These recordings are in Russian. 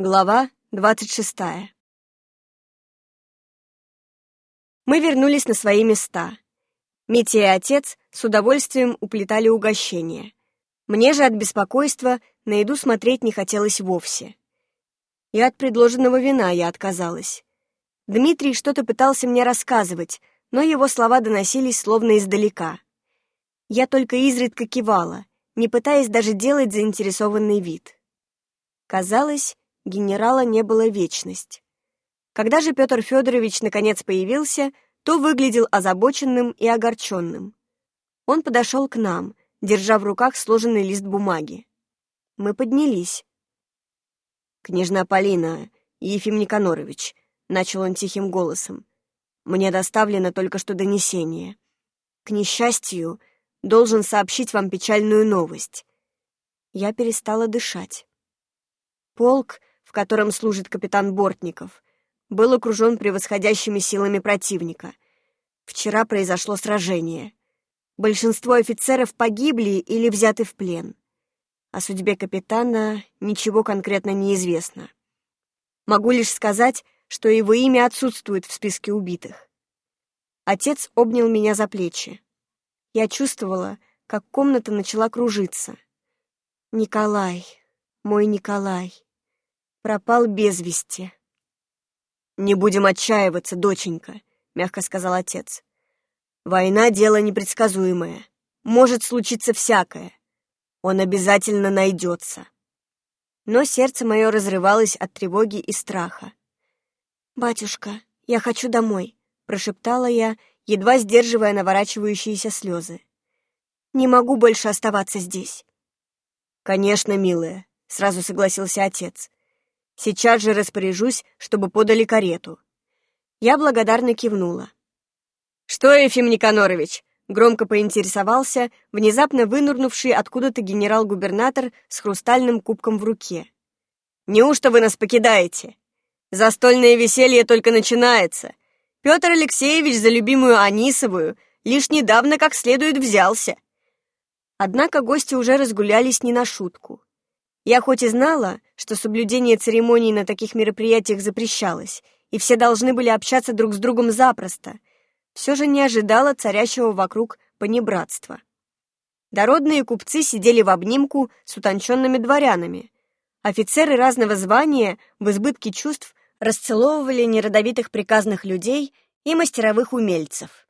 Глава двадцать шестая. Мы вернулись на свои места. Митя и отец с удовольствием уплетали угощение. Мне же от беспокойства на еду смотреть не хотелось вовсе. И от предложенного вина я отказалась. Дмитрий что-то пытался мне рассказывать, но его слова доносились словно издалека. Я только изредка кивала, не пытаясь даже делать заинтересованный вид. Казалось, генерала не было вечность. Когда же Петр Федорович наконец появился, то выглядел озабоченным и огорченным. Он подошел к нам, держа в руках сложенный лист бумаги. Мы поднялись. «Княжна Полина, Ефим Никонорович», — начал он тихим голосом, — «мне доставлено только что донесение. К несчастью, должен сообщить вам печальную новость». Я перестала дышать. Полк в котором служит капитан Бортников, был окружен превосходящими силами противника. Вчера произошло сражение. Большинство офицеров погибли или взяты в плен. О судьбе капитана ничего конкретно не известно. Могу лишь сказать, что его имя отсутствует в списке убитых. Отец обнял меня за плечи. Я чувствовала, как комната начала кружиться. «Николай, мой Николай» пропал без вести. «Не будем отчаиваться, доченька», — мягко сказал отец. «Война — дело непредсказуемое. Может случиться всякое. Он обязательно найдется». Но сердце мое разрывалось от тревоги и страха. «Батюшка, я хочу домой», — прошептала я, едва сдерживая наворачивающиеся слезы. «Не могу больше оставаться здесь». «Конечно, милая», — сразу согласился отец. Сейчас же распоряжусь, чтобы подали карету». Я благодарно кивнула. «Что, Ефим Никанорович?» — громко поинтересовался внезапно вынурнувший откуда-то генерал-губернатор с хрустальным кубком в руке. «Неужто вы нас покидаете? Застольное веселье только начинается. Петр Алексеевич за любимую Анисовую лишь недавно как следует взялся». Однако гости уже разгулялись не на шутку. Я хоть и знала, что соблюдение церемоний на таких мероприятиях запрещалось, и все должны были общаться друг с другом запросто, все же не ожидала царящего вокруг понебратства. Дородные купцы сидели в обнимку с утонченными дворянами. Офицеры разного звания в избытке чувств расцеловывали неродовитых приказных людей и мастеровых умельцев.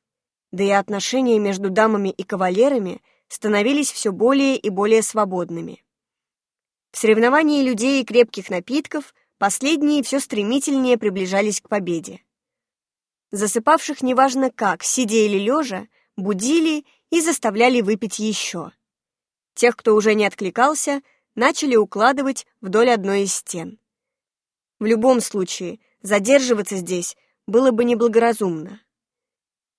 Да и отношения между дамами и кавалерами становились все более и более свободными. В соревновании людей и крепких напитков последние все стремительнее приближались к победе. Засыпавших неважно как, сидя или лежа, будили и заставляли выпить еще. Тех, кто уже не откликался, начали укладывать вдоль одной из стен. В любом случае, задерживаться здесь было бы неблагоразумно.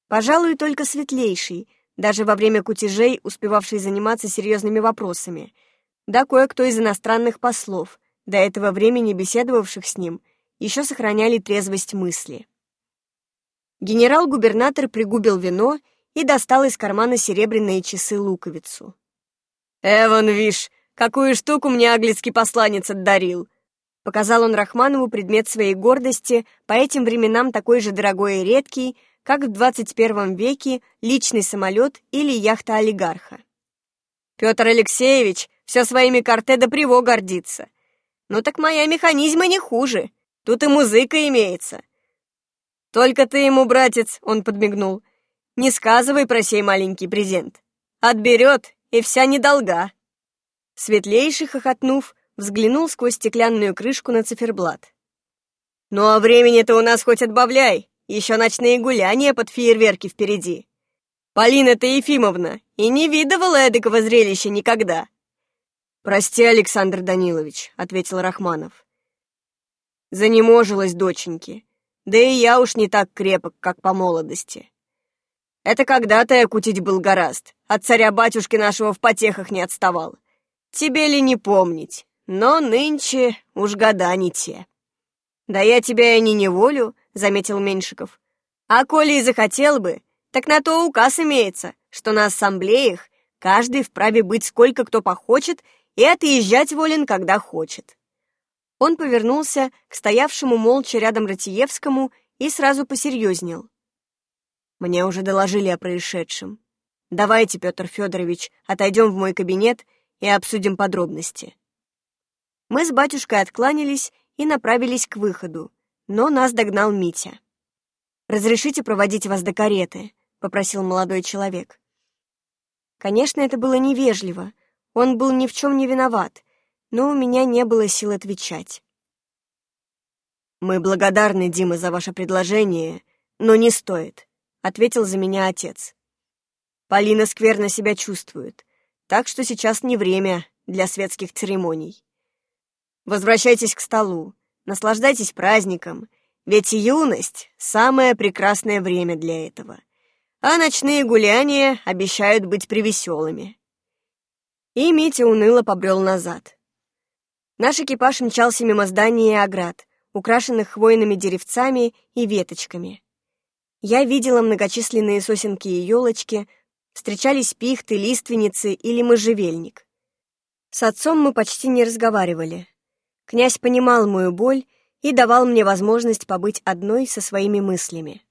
Пожалуй, только светлейший, даже во время кутежей, успевавший заниматься серьезными вопросами — да кое-кто из иностранных послов, до этого времени беседовавших с ним, еще сохраняли трезвость мысли. Генерал-губернатор пригубил вино и достал из кармана серебряные часы-луковицу. «Эван, вишь, какую штуку мне аглицкий посланец отдарил!» Показал он Рахманову предмет своей гордости, по этим временам такой же дорогой и редкий, как в 21 веке личный самолет или яхта олигарха. Петр Алексеевич все своими карте до приво гордится. Ну так моя механизма не хуже. Тут и музыка имеется. Только ты ему, братец, он подмигнул, не сказывай про сей маленький презент. Отберет, и вся недолга. Светлейший, хохотнув, взглянул сквозь стеклянную крышку на циферблат. «Ну а времени-то у нас хоть отбавляй, еще ночные гуляния под фейерверки впереди. Полина-то Ефимовна и не видывала эдакого зрелища никогда. «Прости, Александр Данилович», — ответил Рахманов. «Занеможилась доченьки. Да и я уж не так крепок, как по молодости. Это когда-то я кутить был гораст, от царя-батюшки нашего в потехах не отставал. Тебе ли не помнить, но нынче уж года не те». «Да я тебя и не неволю», — заметил Меньшиков. «А коли и захотел бы, так на то указ имеется, что на ассамблеях каждый вправе быть сколько кто похочет и отъезжать волен, когда хочет. Он повернулся к стоявшему молча рядом Ратиевскому и сразу посерьезнел. «Мне уже доложили о происшедшем. Давайте, Петр Федорович, отойдем в мой кабинет и обсудим подробности». Мы с батюшкой откланялись и направились к выходу, но нас догнал Митя. «Разрешите проводить вас до кареты?» — попросил молодой человек. Конечно, это было невежливо. Он был ни в чем не виноват, но у меня не было сил отвечать. «Мы благодарны, Дима, за ваше предложение, но не стоит», — ответил за меня отец. «Полина скверно себя чувствует, так что сейчас не время для светских церемоний. Возвращайтесь к столу, наслаждайтесь праздником, ведь юность — самое прекрасное время для этого, а ночные гуляния обещают быть привеселыми». И Митя уныло побрел назад. Наш экипаж мчался мимо здания и оград, украшенных хвойными деревцами и веточками. Я видела многочисленные сосенки и елочки, встречались пихты, лиственницы или можжевельник. С отцом мы почти не разговаривали. Князь понимал мою боль и давал мне возможность побыть одной со своими мыслями.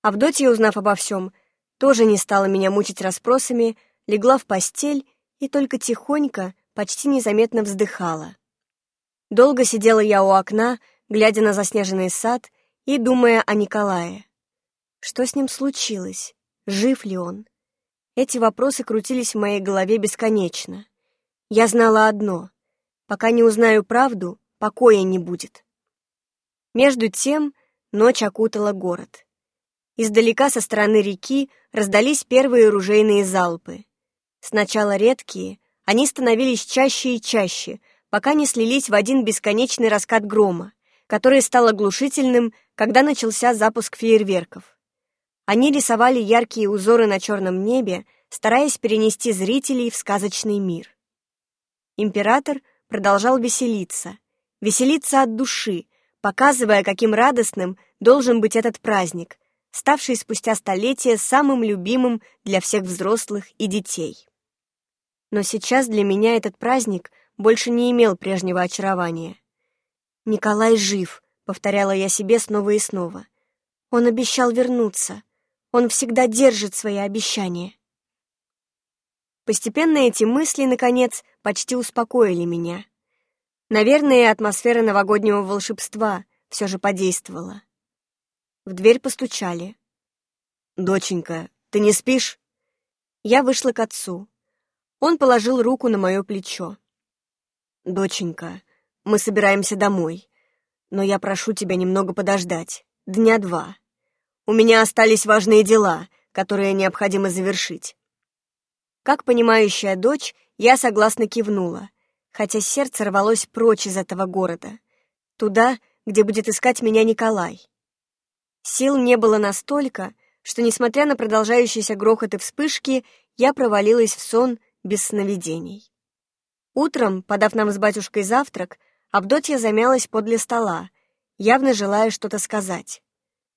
Авдотья, узнав обо всем, тоже не стала меня мучить расспросами, легла в постель и только тихонько, почти незаметно вздыхала. Долго сидела я у окна, глядя на заснеженный сад и думая о Николае. Что с ним случилось? Жив ли он? Эти вопросы крутились в моей голове бесконечно. Я знала одно — пока не узнаю правду, покоя не будет. Между тем ночь окутала город. Издалека со стороны реки раздались первые ружейные залпы. Сначала редкие, они становились чаще и чаще, пока не слились в один бесконечный раскат грома, который стал оглушительным, когда начался запуск фейерверков. Они рисовали яркие узоры на черном небе, стараясь перенести зрителей в сказочный мир. Император продолжал веселиться, веселиться от души, показывая, каким радостным должен быть этот праздник, ставший спустя столетия самым любимым для всех взрослых и детей. Но сейчас для меня этот праздник больше не имел прежнего очарования. «Николай жив», — повторяла я себе снова и снова. «Он обещал вернуться. Он всегда держит свои обещания». Постепенно эти мысли, наконец, почти успокоили меня. Наверное, атмосфера новогоднего волшебства все же подействовала. В дверь постучали. «Доченька, ты не спишь?» Я вышла к отцу. Он положил руку на мое плечо. «Доченька, мы собираемся домой, но я прошу тебя немного подождать, дня два. У меня остались важные дела, которые необходимо завершить». Как понимающая дочь, я согласно кивнула, хотя сердце рвалось прочь из этого города, туда, где будет искать меня Николай. Сил не было настолько, что, несмотря на продолжающиеся грохот и вспышки, я провалилась в сон без сновидений. Утром, подав нам с батюшкой завтрак, Авдотья замялась подле стола, явно желая что-то сказать.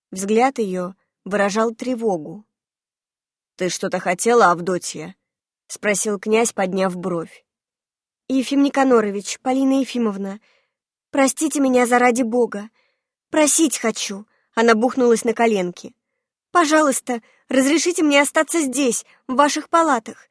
Взгляд ее выражал тревогу. «Ты что-то хотела, Авдотья?» — спросил князь, подняв бровь. «Ефим Никанорович, Полина Ефимовна, простите меня заради Бога. Просить хочу!» — она бухнулась на коленки. «Пожалуйста, разрешите мне остаться здесь, в ваших палатах.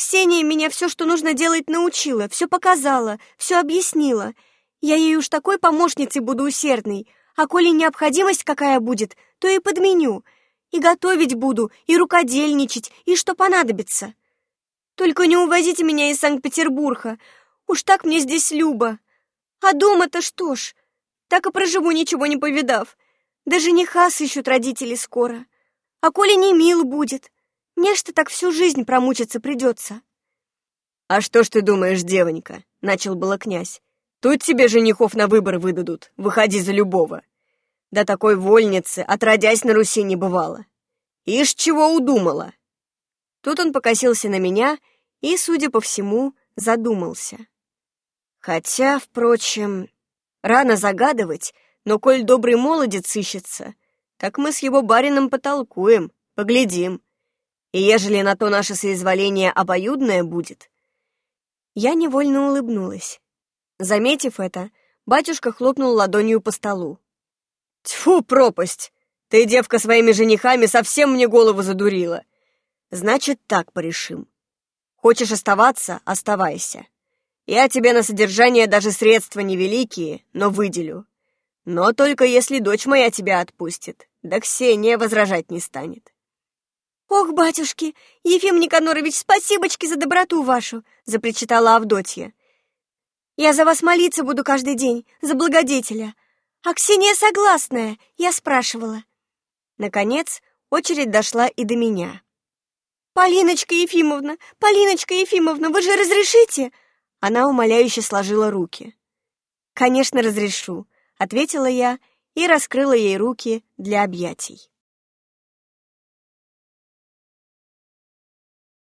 Ксения меня все, что нужно делать, научила, все показала, все объяснила. Я ей уж такой помощницей буду усердной, а коли необходимость какая будет, то и подменю. И готовить буду, и рукодельничать, и что понадобится. Только не увозите меня из Санкт-Петербурга, уж так мне здесь любо. А дома-то что ж, так и проживу, ничего не повидав. Да жениха сыщут родители скоро. А коли не мил будет, мне что так всю жизнь промучиться придется. «А что ж ты думаешь, девонька?» — начал было князь. «Тут тебе женихов на выбор выдадут, выходи за любого. Да такой вольницы, отродясь на Руси, не бывало. Ишь, чего удумала?» Тут он покосился на меня и, судя по всему, задумался. Хотя, впрочем, рано загадывать, но коль добрый молодец ищется, так мы с его барином потолкуем, поглядим, и ежели на то наше соизволение обоюдное будет...» Я невольно улыбнулась. Заметив это, батюшка хлопнул ладонью по столу. «Тьфу, пропасть! Ты, девка, своими женихами совсем мне голову задурила. Значит, так порешим. Хочешь оставаться — оставайся. Я тебе на содержание даже средства невеликие, но выделю. Но только если дочь моя тебя отпустит, да Ксения возражать не станет. «Ох, батюшки, Ефим Никанорович, спасибочки за доброту вашу!» — запричитала Авдотья. «Я за вас молиться буду каждый день, за благодетеля. А Ксения согласная, я спрашивала». Наконец, очередь дошла и до меня. «Полиночка Ефимовна, Полиночка Ефимовна, вы же разрешите?» Она умоляюще сложила руки. «Конечно, разрешу», — ответила я и раскрыла ей руки для объятий.